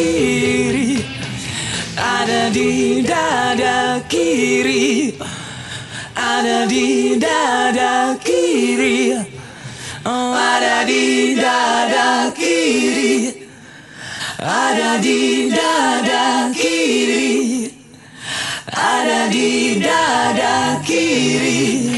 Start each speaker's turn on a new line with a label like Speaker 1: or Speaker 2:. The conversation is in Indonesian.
Speaker 1: kiri Ada di dada kiri Ada di dada kiri oh, Ada di dada kiri Ada di dada kiri Ada di dada kiri.